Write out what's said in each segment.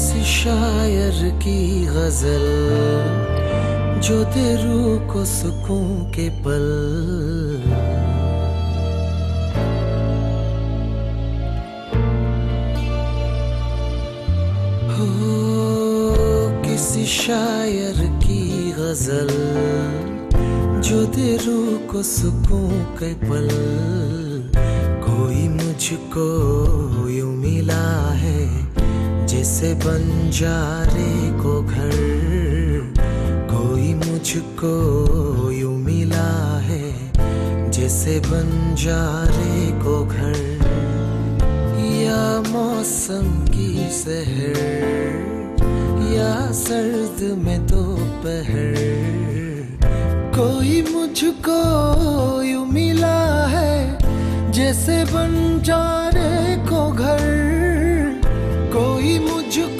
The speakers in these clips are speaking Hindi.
किसी शायर की गज़ल, जो दे को सुकून के पल। हो, किसी शायर की गज़ल, जो दे को सुकून के पल। कोई मुझको यू मिला जैसे बंजारे को घर। कोई मुझको यू मिला है, जैसे बन जा बंजारे को घर। या मौसम की सहर या सर्द में दोपहर। कोई मुझको यू मिला है, जैसे बन जा बंजारे को घर। कोई मुझको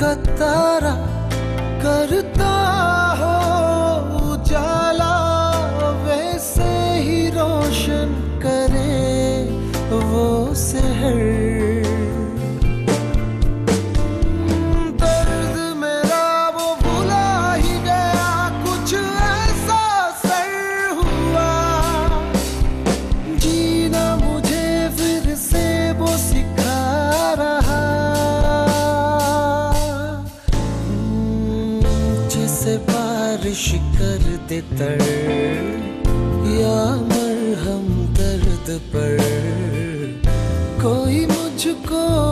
का तारा करता बारिश कर दे तर या मरहम दर्द पर। कोई मुझको